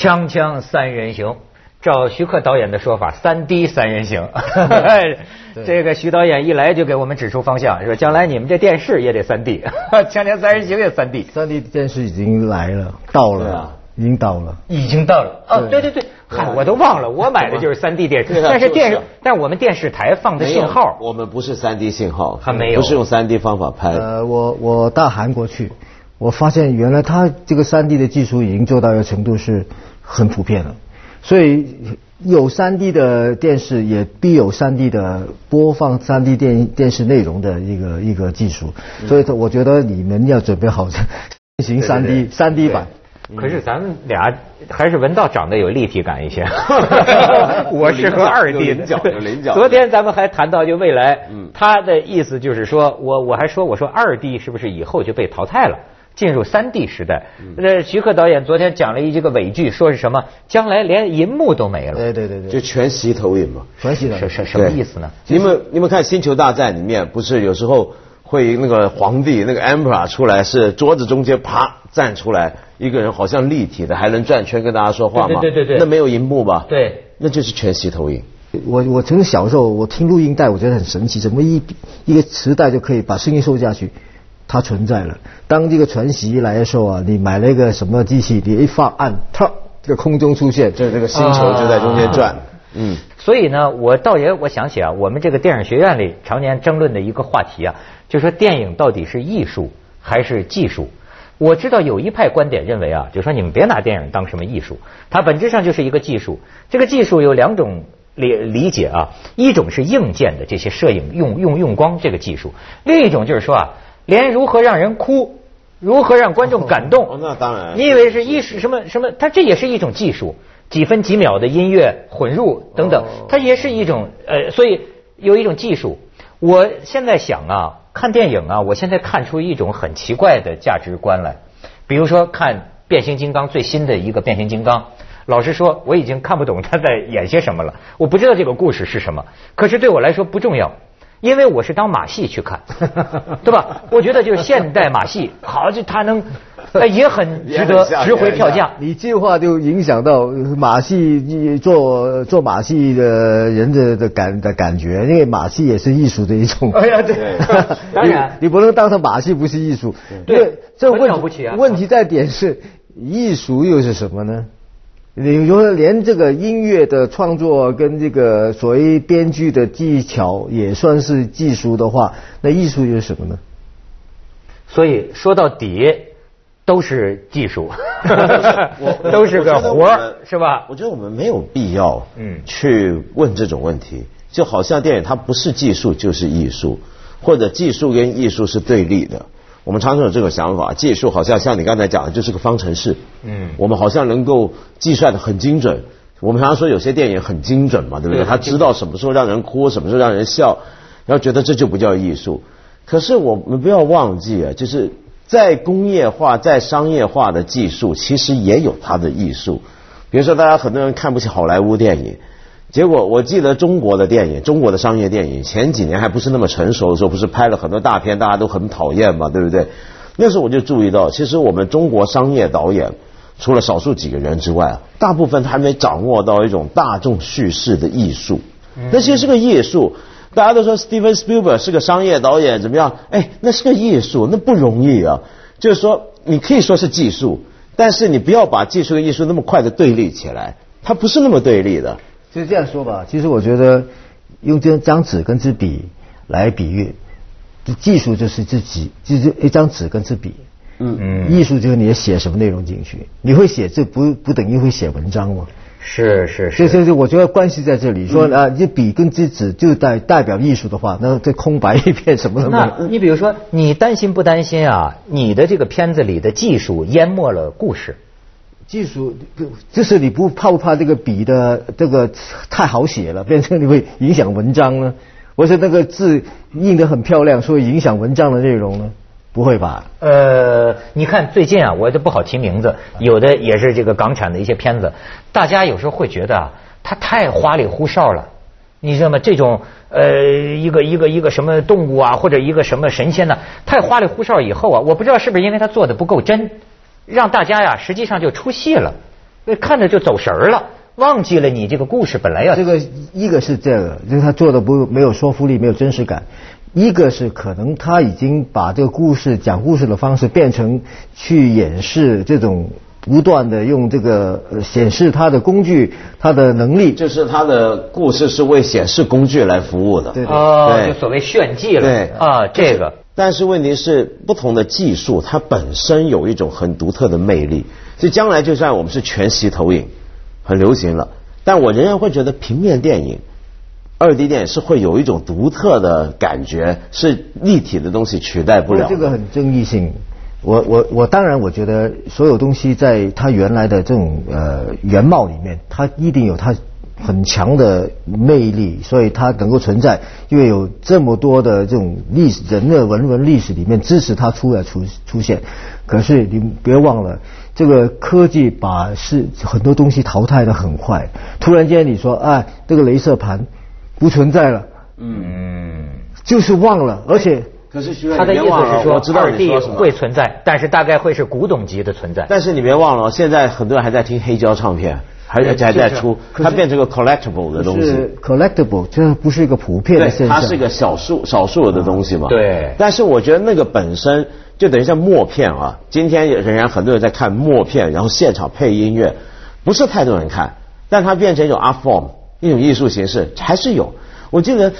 锵锵三人行，照徐克导演的说法，三 D 三人行。这个徐导演一来就给我们指出方向，说将来你们这电视也得三 D，锵锵三人行也三 D。三 D 电视已经来了，到了，已经到了。已经到了。哦，对。对对，嗨，我都忘了，我买的就是三 D 电视，但是电视但我们电视台放的信号，我们不是三 D 信号，还没有。不是用三 D 方法拍。的。呃，我我到韩国去，我发现原来他这个三 D 的技术已经做到一个程度是很普遍了，所以有三 D 的电视也必有三 D 的播放三 D 电电视内容的一个一个技术，所以我觉得你们要准备好进 行三 D 三 D 版。可是咱们俩还是文道长得有立体感一些，我适合二 D 有棱角有棱角。昨天咱们还谈到就未来，嗯。他的意思就是说我我还说我说二 D 是不是以后就被淘汰了？进入三 D 时代，嗯那徐克导演昨天讲了一这个伪剧，说是什么？将来连银幕都没了，对对对对就，全息投影嘛。全息的是是什么意思呢？你们你们看《星球大战》里面，不是有时候会那个皇帝那个 emperor 出来，是桌子中间啪站出来一个人，好像立体的，还能转圈跟大家说话吗？对对对对对那没有银幕吧？对，那就是全息投影。我我从小时候我听录音带，我觉得很神奇，怎么一一个磁带就可以把声音收下去，它存在了。当这个传习一来的时候啊，你买了一个什么机器，你一放按，它这个空中出现，就是这个星球就在中间转。嗯，所以呢，我倒也我想起啊，我们这个电影学院里常年争论的一个话题啊，就说电影到底是艺术还是技术？我知道有一派观点认为啊，就说你们别拿电影当什么艺术，它本质上就是一个技术。这个技术有两种理理解啊，一种是硬件的这些摄影用用用光这个技术，另一种就是说啊，连如何让人哭。如何让观众感动？哦那当然你以为是艺术什么什么？它这也是一种技术，几分几秒的音乐混入等等，它也是一种呃，所以有一种技术。我现在想啊，看电影啊，我现在看出一种很奇怪的价值观来。比如说看变形金刚最新的一个变形金刚，老实说，我已经看不懂他在演些什么了，我不知道这个故事是什么。可是对我来说不重要。因为我是当马戏去看，对吧？我觉得就是现代马戏，好，就它能，呃 也很值得值回票价。你这话就影响到马戏做做马戏的人的的感的感觉，因为马戏也是艺术的一种。哎呀，对，当然你，你不能当成马戏不是艺术。对这很问了不起啊问题在点是，艺术又是什么呢？你说连这个音乐的创作跟这个所谓编剧的技巧也算是技术的话，那艺术又是什么呢？所以说到底都是技术，都是个活儿，是吧？我觉得我们没有必要，嗯嗯，去问这种问题。就好像电影它不是技术就是艺术，或者技术跟艺术是对立的。我们常常有这种想法，技术好像像你刚才讲的，就是个方程式。嗯我们好像能够计算的很精准。我们常常说有些电影很精准嘛，对不对？对他知道什么时候让人哭，什么时候让人笑，然后觉得这就不叫艺术。可是我们不要忘记啊，就是在工业化、在商业化的技术，其实也有它的艺术。比如说，大家很多人看不起好莱坞电影，结果我记得中国的电影，中国的商业电影前几年还不是那么成熟的时候，不是拍了很多大片，大家都很讨厌嘛，对不对？那时候我就注意到，其实我们中国商业导演，除了少数几个人之外，大部分他还没掌握到一种大众叙事的艺术。那其实是个艺术。大家都说 Steven Spielberg 是个商业导演，怎么样？哎，那是个艺术，那不容易啊。就是说，你可以说是技术，但是你不要把技术跟艺术那么快的对立起来，它不是那么对立的。就这样说吧，其实我觉得用这张纸跟支笔来比喻，就技术就是自己，就是一张纸跟支笔。嗯嗯艺术就是你写什么内容进去，你会写字不不等于会写文章吗？是是所以，所是，我觉得关系在这里。说啊，这笔跟这纸就代代表艺术的话，那这空白一片什么都没有。那你比如说，你担心不担心啊？你的这个片子里的技术淹没了故事。技术就是你不怕不怕这个笔的这个太好写了，变成你会影响文章呢？或者那个字印得很漂亮，所以影响文章的内容呢？不会吧？呃，你看最近啊，我都不好提名字，有的也是这个港产的一些片子，大家有时候会觉得啊，它太花里胡哨了。你知道吗？这种呃，一个一个一个什么动物啊，或者一个什么神仙呢、太花里胡哨以后啊，我不知道是不是因为他做的不够真，让大家呀实际上就出戏了。看着就走神儿了，忘记了你这个故事本来要这个一个是这个，就是他做的不没有说服力，没有真实感；一个是可能他已经把这个故事讲故事的方式变成去掩饰这种不断的用这个呃显示他的工具、他的能力。就是他的故事是为显示工具来服务的。对哦，对就所谓炫技了。对啊，这个但是问题是，不同的技术它本身有一种很独特的魅力，所以将来就算我们是全息投影，很流行了，但我仍然会觉得平面电影、二 D 电影是会有一种独特的感觉，是立体的东西取代不了。这个很争议性。我我我当然我觉得所有东西在它原来的这种呃原貌里面，它一定有它很强的魅力，所以它能够存在，因为有这么多的这种历史人的文文历史里面支持它出来出出现。可是你别忘了，这个科技把是很多东西淘汰的很快，突然间你说哎，这个镭射盘不存在了，嗯，就是忘了，而且。可是徐远，他的意思是说我知道二你 D 说什么会存在，但是大概会是古董级的存在。但是你别忘了，现在很多人还在听黑胶唱片，还而且还在出，它变成个 collectible 的东西。是 collectible，这不是一个普遍的，现象。它是一个少数少数的东西嘛。对但是我觉得那个本身就等于像默片啊，今天仍然很多人在看默片，然后现场配音乐，不是太多人看，但它变成一种 art form，一种艺术形式还是有。我记得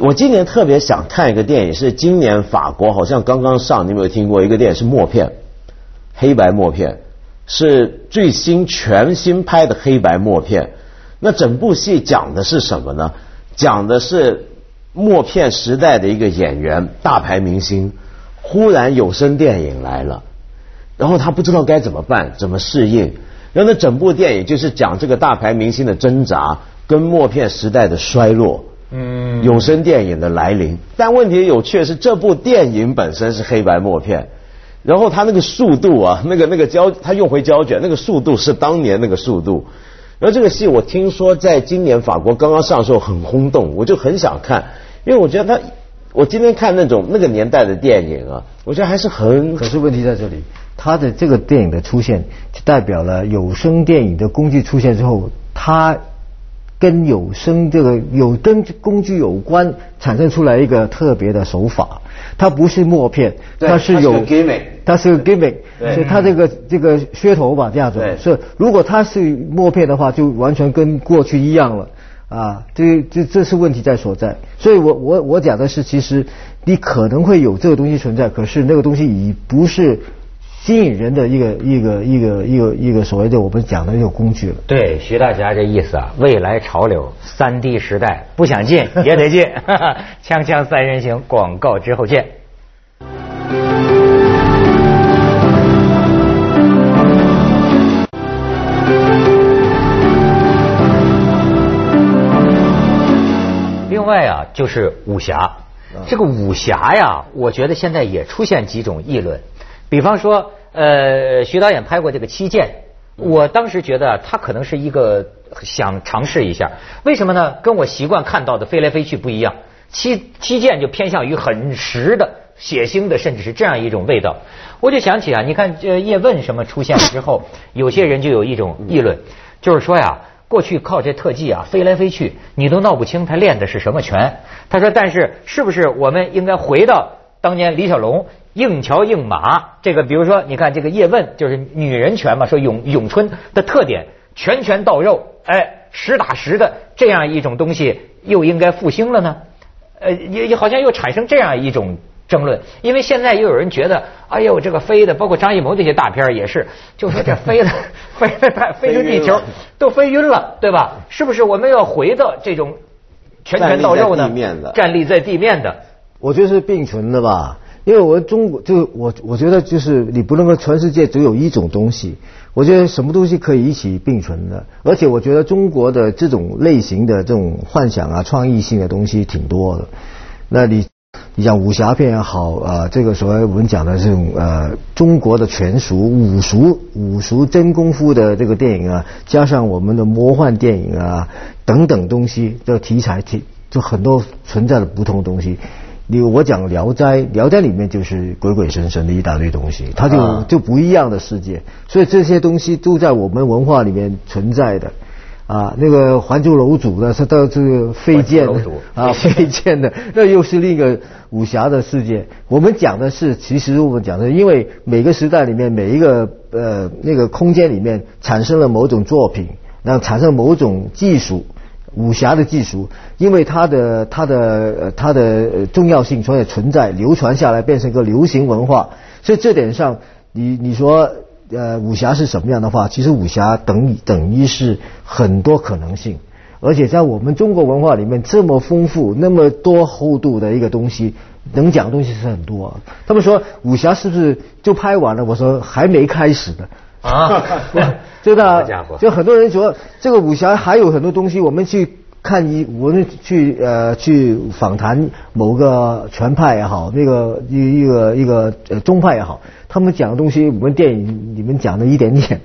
我今年特别想看一个电影，是今年法国好像刚刚上，你有没有听过一个电影是默片，黑白默片，是最新全新拍的黑白默片。那整部戏讲的是什么呢？讲的是默片时代的一个演员，大牌明星，忽然有声电影来了，然后他不知道该怎么办，怎么适应。然后那整部电影就是讲这个大牌明星的挣扎，跟默片时代的衰落。嗯有声电影的来临。但问题有趣的是，这部电影本身是黑白默片，然后它那个速度啊，那个那个胶，它用回胶卷，那个速度是当年那个速度。然后这个戏我听说在今年法国刚刚上的时候很轰动，我就很想看，因为我觉得它，我今天看那种那个年代的电影啊，我觉得还是很可是问题在这里，它的这个电影的出现，就代表了有声电影的工具出现之后，它跟有声这个有跟工具有关，产生出来一个特别的手法。它不是默片，对它是有它是个 gimmick 它是个 gimmick，对所以它这个这个噱头吧，这样子对。是如果它是默片的话，就完全跟过去一样了。啊，这这这是问题在所在，所以我我我讲的是，其实你可能会有这个东西存在，可是那个东西已不是吸引人的一个一个一个一个一个所谓的我们讲的那种工具了。对，徐大侠这意思啊，未来潮流，三 D 时代，不想进 也得进。锵锵三人行，广告之后见。另外啊，就是武侠。这个武侠呀，我觉得现在也出现几种议论，比方说，呃，徐导演拍过这个《七剑》，我当时觉得他可能是一个想尝试一下，为什么呢？跟我习惯看到的飞来飞去不一样，七七剑就偏向于很实的、血腥的，甚至是这样一种味道。我就想起啊，你看这叶问什么出现了之后，有些人就有一种议论，就是说呀。过去靠这特技啊，飞来飞去，你都闹不清他练的是什么拳。他说，但是是不是我们应该回到当年李小龙硬桥硬马？这个比如说，你看这个叶问就是女人拳嘛，说咏咏春的特点，拳拳到肉，哎，实打实的这样一种东西，又应该复兴了呢？呃，也也好像又产生这样一种。争论，因为现在又有人觉得，哎呦，这个飞的，包括张艺谋这些大片也是，就说这飞的 飞的太飞出地球都飞晕了，对吧？是不是我们要回到这种拳拳到肉呢？站立在地面的站立在地面的，我觉得是并存的吧，因为我中国就我我觉得就是你不能够全世界只有一种东西，我觉得什么东西可以一起并存的，而且我觉得中国的这种类型的这种幻想啊、创意性的东西挺多的，那你。你像武侠片也好，啊，这个所谓我们讲的这种呃中国的全熟武术武术真功夫的这个电影啊，加上我们的魔幻电影啊等等东西，这题材题就很多存在的不同的东西。你我讲《聊斋》，《聊斋》里面就是鬼鬼神神的一大堆东西，它就、啊就不一样的世界，所以这些东西都在我们文化里面存在的。啊，那个《还珠楼主》呢，是到这个飞剑啊，飞剑的，那又是另一个武侠的世界。我们讲的是，其实我们讲的，因为每个时代里面每一个呃那个空间里面产生了某种作品，那产生某种技术。武侠的技术，因为它的它的它的重要性，所以存在流传下来，变成一个流行文化。所以这点上，你你说呃武侠是什么样的话，其实武侠等于等于是很多可能性，而且在我们中国文化里面这么丰富、那么多厚度的一个东西，能讲的东西是很多、他们说武侠是不是就拍完了？我说还没开始呢。啊，真的就很多人说这个武侠还有很多东西，我们去看一，我们去呃去访谈某个拳派也好，那个一一个一个呃宗派也好，他们讲的东西，我们电影里面讲的一点点。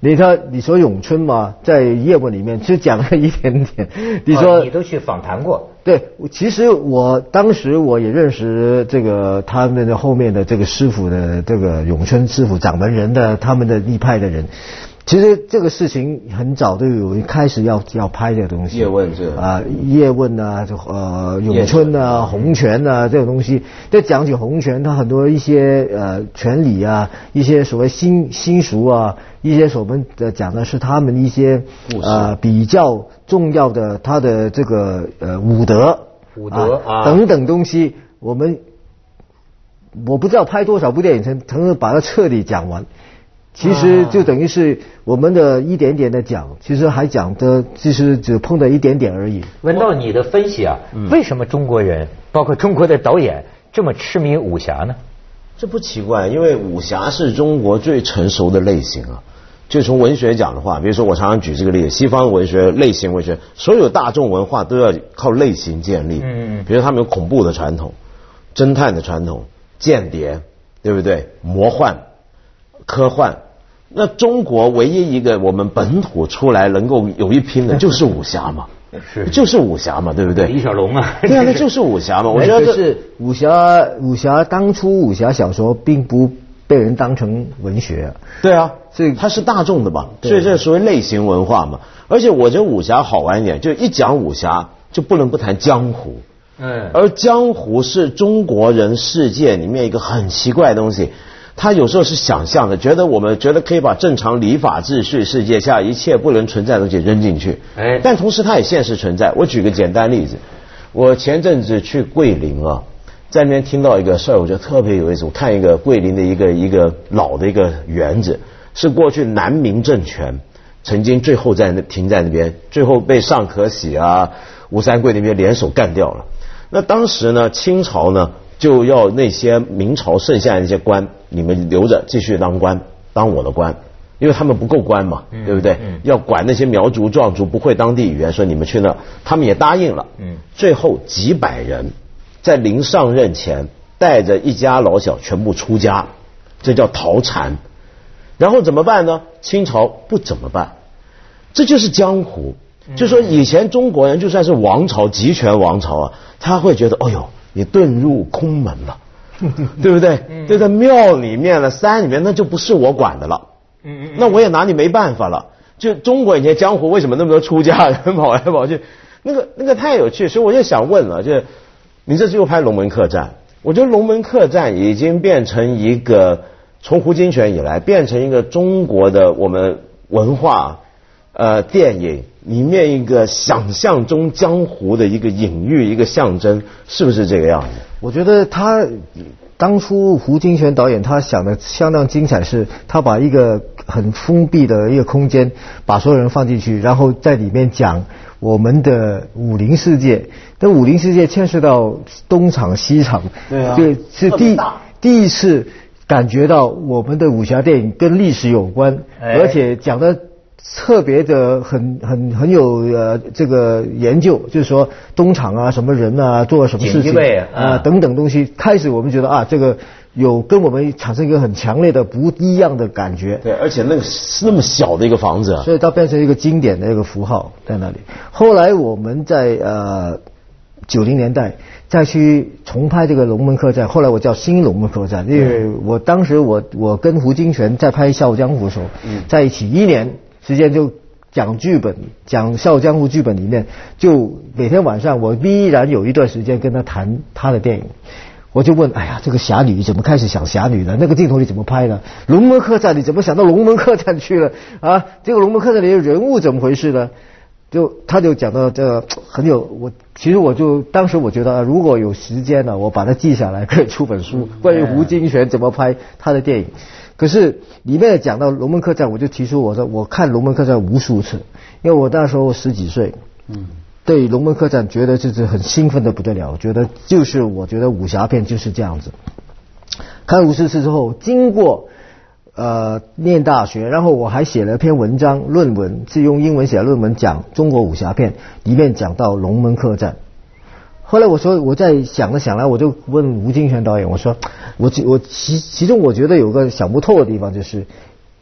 你说你说咏春嘛，在叶问里面只讲了一点点。你说、哦你都去访谈过，对，其实我当时我也认识这个他们的后面的这个师傅的这个咏春师傅掌门人的他们的一派的人。其实这个事情很早就有开始要要拍这个东西，叶问这啊，叶问啊，就呃咏春啊、洪拳啊这种东西。就讲起洪拳，它很多一些呃拳理啊，一些所谓新新俗啊，一些所谓的讲的是他们一些呃比较重要的他的这个呃武德、武德啊等等东西，我们我不知道拍多少部电影才才能把它彻底讲完。其实就等于是我们的一点点的讲，其实还讲的，其实只碰到一点点而已。闻到你的分析啊，嗯为什么中国人，包括中国的导演这么痴迷武侠呢？这不奇怪，因为武侠是中国最成熟的类型啊。就从文学讲的话，比如说我常常举这个例子，西方文学类型文学，所有大众文化都要靠类型建立。嗯比如他们有恐怖的传统、侦探的传统、间谍，对不对？魔幻、科幻。那中国唯一一个我们本土出来能够有一拼的，就是武侠嘛，是。就是武侠嘛，对不对？李小龙啊，对啊，那就是武侠嘛。我觉得这是武侠，武侠当初武侠小说并不被人当成文学、啊，对啊，所以它是大众的嘛，对。所以这属于类型文化嘛。而且我觉得武侠好玩一点，就一讲武侠就不能不谈江湖，嗯，而江湖是中国人世界里面一个很奇怪的东西。他有时候是想象的，觉得我们觉得可以把正常礼法秩序世界下一切不能存在的东西扔进去，哎但同时它也现实存在。我举个简单例子，我前阵子去桂林啊，在那边听到一个事儿，我觉得特别有意思。我看一个桂林的一个一个老的一个园子，是过去南明政权曾经最后在那停在那边，最后被尚可喜啊、吴三桂那边联手干掉了。那当时呢，清朝呢就要那些明朝剩下的那些官，你们留着继续当官，当我的官。因为他们不够官嘛，对不对？要管那些苗族、壮族不会当地语言，说你们去那，他们也答应了。嗯最后几百人在临上任前，带着一家老小全部出家，这叫逃禅。然后怎么办呢？清朝不怎么办，这就是江湖。就说以前中国人就算是王朝集权王朝啊，他会觉得，哎呦，你遁入空门了，对不对？对在庙里面了，山里面那就不是我管的了。嗯那我也拿你没办法了。就中国以前江湖为什么那么多出家人跑来跑去？那个那个太有趣，所以我就想问了，就是你这次又拍《龙门客栈》，我觉得《龙门客栈》已经变成一个从胡金铨以来变成一个中国的我们文化呃电影里面一个想象中江湖的一个隐喻，一个象征，是不是这个样子？我觉得他当初胡金铨导演他想的相当精彩，是他把一个很封闭的一个空间，把所有人放进去，然后在里面讲我们的武林世界。那武林世界牵涉到东厂西厂，对啊对，是第第一次感觉到我们的武侠电影跟历史有关，哎而且讲的特别的很很很有呃这个研究，就是说东厂啊什么人啊做什么事情啊啊等等东西，开始我们觉得啊这个有跟我们产生一个很强烈的不一样的感觉。对，而且那个是那么小的一个房子啊，所以它变成一个经典的一个符号在那里。后来我们在呃九零年代再去重拍这个《龙门客栈》，后来我叫《新龙门客栈》，因为我当时我我跟胡金铨在拍《笑傲江湖》的时候，在一起一年时间就讲剧本，讲《笑傲江湖》剧本里面，就每天晚上我依然有一段时间跟他谈他的电影。我就问，哎呀，这个侠女怎么开始想侠女的？那个镜头你怎么拍的？龙门客栈你怎么想到龙门客栈去了？啊，这个龙门客栈里的人物怎么回事呢？就他就讲到这 很有我，其实我就当时我觉得，如果有时间呢，我把它记下来，可以出本书，关于胡金铨怎么拍他的电影。可是里面讲到龙门客栈，我就提出我说，我看龙门客栈无数次，因为我那时候十几岁，嗯。对《龙门客栈》觉得就是很兴奋的不得了，觉得就是我觉得武侠片就是这样子。看五十次之后，经过呃念大学，然后我还写了篇文章论文，是用英文写论文讲中国武侠片，里面讲到《龙门客栈》。后来我说我在想了想来，我就问吴金泉导演，我说我我其其中我觉得有个想不透的地方就是。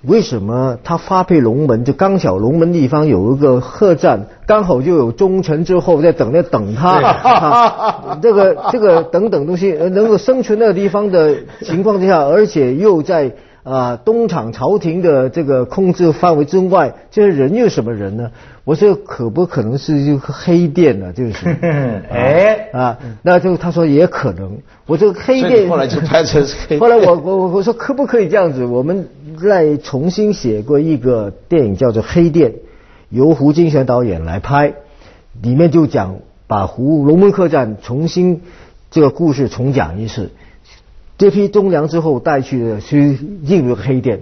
为什么他发配龙门？就刚巧龙门地方有一个客栈，刚好就有忠臣之后在等那等他，这个这个等等东西能够生存那个地方的情况之下，而且又在啊东厂朝廷的这个控制范围之外，这些人又什么人呢？我说可不可能是一个黑店呢？就是，哎啊，那就他说也可能。我这个黑店后来就拍成 黑。后来我我我说可不可以这样子？我们再重新写过一个电影叫做《黑店》，由胡金铨导演来拍，里面就讲把胡龙门客栈重新这个故事重讲一次。这批忠良之后带去的去进入黑店，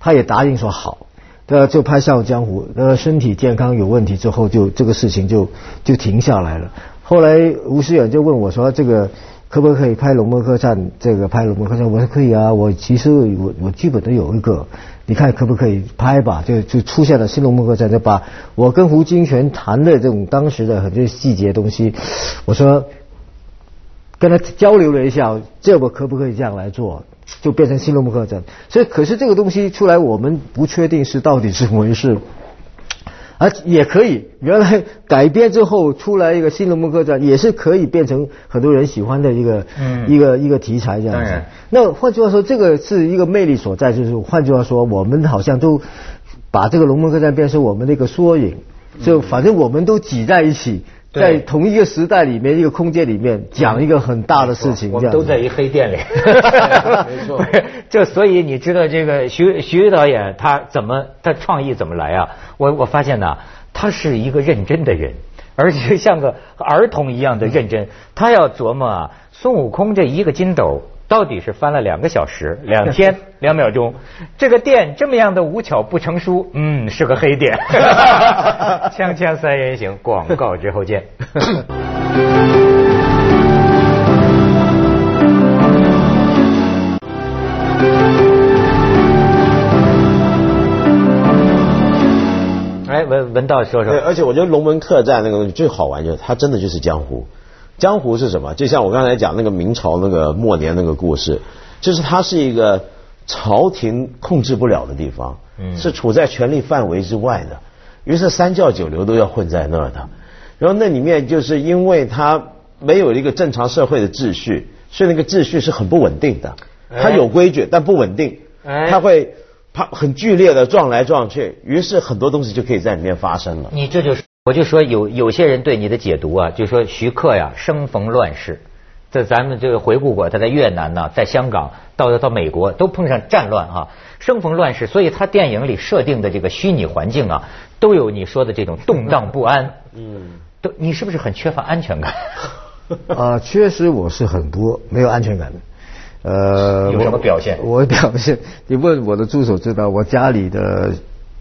他也答应说好。对，就拍《笑傲江湖》，呃，身体健康有问题之后，就这个事情就就停下来了。后来吴思远就问我说：“这个可不可以拍《龙门客栈》？这个拍《龙门客栈》，我说可以啊。我其实我我基本都有一个，你看可不可以拍吧？就就出现了《新龙门客栈》，就把我跟胡金铨谈的这种当时的很多细节东西，我说跟他交流了一下，这我可不可以这样来做？”就变成新龙门客栈，所以可是这个东西出来，我们不确定是到底是怎么回事，而也可以原来改编之后出来一个新龙门客栈，也是可以变成很多人喜欢的一个一个一个题材这样子。那换句话说，这个是一个魅力所在，就是换句话说，我们好像都把这个龙门客栈变成我们的一个缩影，就反正我们都挤在一起。在同一个时代里面，一个空间里面讲一个很大的事情，我们都在一黑店里。没错，就所以你知道这个徐徐导演他怎么他创意怎么来啊？我我发现呢，他是一个认真的人，而且像个儿童一样的认真。他要琢磨啊，孙悟空这一个筋斗。到底是翻了两个小时、两天、两秒钟，这个店这么样的无巧不成书，嗯，是个黑店。锵锵三人行，广告之后见。哎，文文道说说。对，而且我觉得龙门客栈那个东西最好玩，就是它真的就是江湖。江湖是什么？就像我刚才讲那个明朝那个末年那个故事，就是它是一个朝廷控制不了的地方，是处在权力范围之外的，于是三教九流都要混在那儿的。然后那里面就是因为它没有一个正常社会的秩序，所以那个秩序是很不稳定的。它有规矩，但不稳定。它会它很剧烈的撞来撞去，于是很多东西就可以在里面发生了。你这就是。我就说有有些人对你的解读啊，就说徐克呀生逢乱世，这咱们这个回顾过，他在越南呢，在香港，到到美国都碰上战乱啊，生逢乱世，所以他电影里设定的这个虚拟环境啊，都有你说的这种动荡不安。嗯，都你是不是很缺乏安全感？啊，确实我是很多没有安全感的。呃，有什么表现？我表现，你问我的助手知道，我家里的。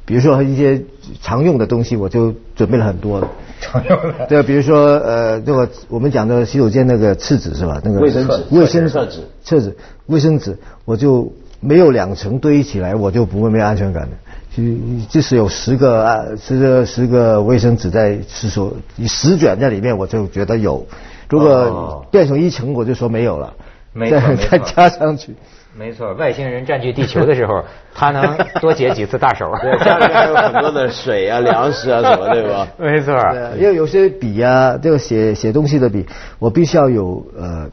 比如说一些常用的东西，我就准备了很多。常用的。对，比如说呃，这个我们讲的洗手间那个厕纸是吧？那个卫生纸。卫生厕纸。厕纸。卫生纸，我就没有两层堆起来，我就不会没有安全感的。就即使有十个啊，十个十个卫生纸在厕所，十卷在里面，我就觉得有。如果变成一层，我就说没有了。再再加上去。没错，外星人占据地球的时候，他能多解几次大手。对，家里还有很多的水啊、粮食啊什么，对吧？没错。对，因为有些笔啊，这个写写东西的笔，我必须要有呃，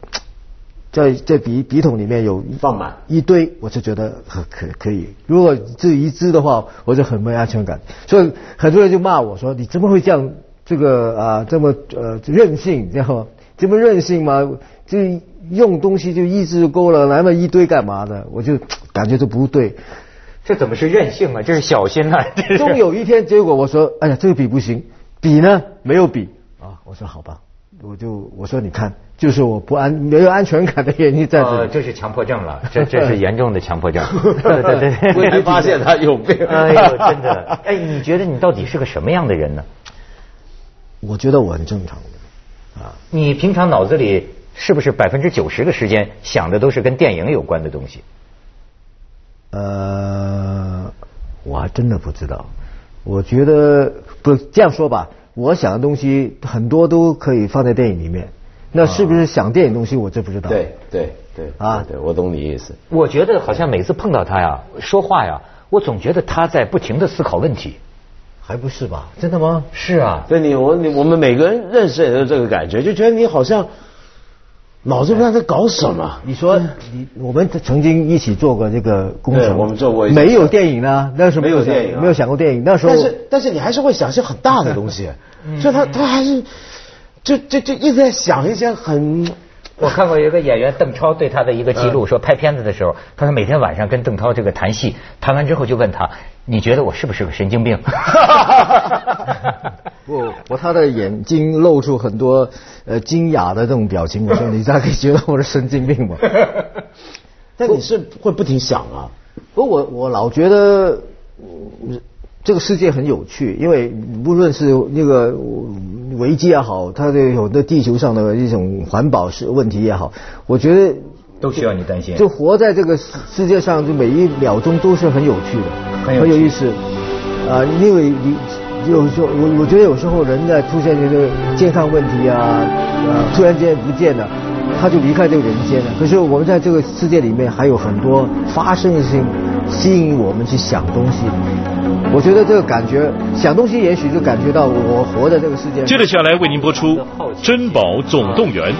在在笔笔筒里面有放满一堆，我就觉得很可可以。如果只一支的话，我就很没安全感。所以很多人就骂我说：“你怎么会这样？这个啊，这么呃任性，然后这么任性吗？就。”用东西就一支就够了，来了一堆干嘛的？我就 感觉这不对，这怎么是任性啊？这是小心 呐！终有一天，结果我说：“哎呀，这个笔不行，笔呢没有笔啊。”我说：“好吧，我就我说你看，就是我不安没有安全感的原因在这。”这是强迫症了，这这是严重的强迫症。对对对，我才发现他有病。哎呦，真的！哎，你觉得你到底是个什么样的人呢？我觉得我很正常的啊。你平常脑子里？是不是百分之九十的时间想的都是跟电影有关的东西？呃，我还真的不知道。我觉得不这样说吧，我想的东西很多都可以放在电影里面。那是不是想电影东西，我真不知道。对对对啊，对我懂你意思。我觉得好像每次碰到他呀，说话呀，我总觉得他在不停的思考问题。还不是吧？真的吗？是啊。对你我你我们每个人认识也是这个感觉，就觉得你好像。脑子不知道在搞什么？你说你我们曾经一起做过这个工程，我们做过。没有电影呢，那时候没有电影，没有想过电影。那时候，但是但是你还是会想些很大的东西，所以他他还是就就就一直在想一些很。我看过一个演员邓超对他的一个记录，说拍片子的时候，他说每天晚上跟邓超这个谈戏，谈完之后就问他，你觉得我是不是个神经病？不，我他的眼睛露出很多呃惊讶的这种表情，我说你咋可以觉得我是神经病吗？但你是会不停想啊？不，我我老觉得。这个世界很有趣，因为无论是那个危机也好，它的有的地球上的一种环保是问题也好，我觉得都需要你担心。就活在这个世界上，就每一秒钟都是很有趣的，很有意思。啊，因为你有时候我我觉得有时候人在出现这个健康问题啊，呃，突然间不见了，他就离开这个人间了。可是我们在这个世界里面还有很多发生性。吸引我们去想东西，我觉得这个感觉想东西，也许就感觉到我活在这个世界。接着下来为您播出《珍宝总动员》。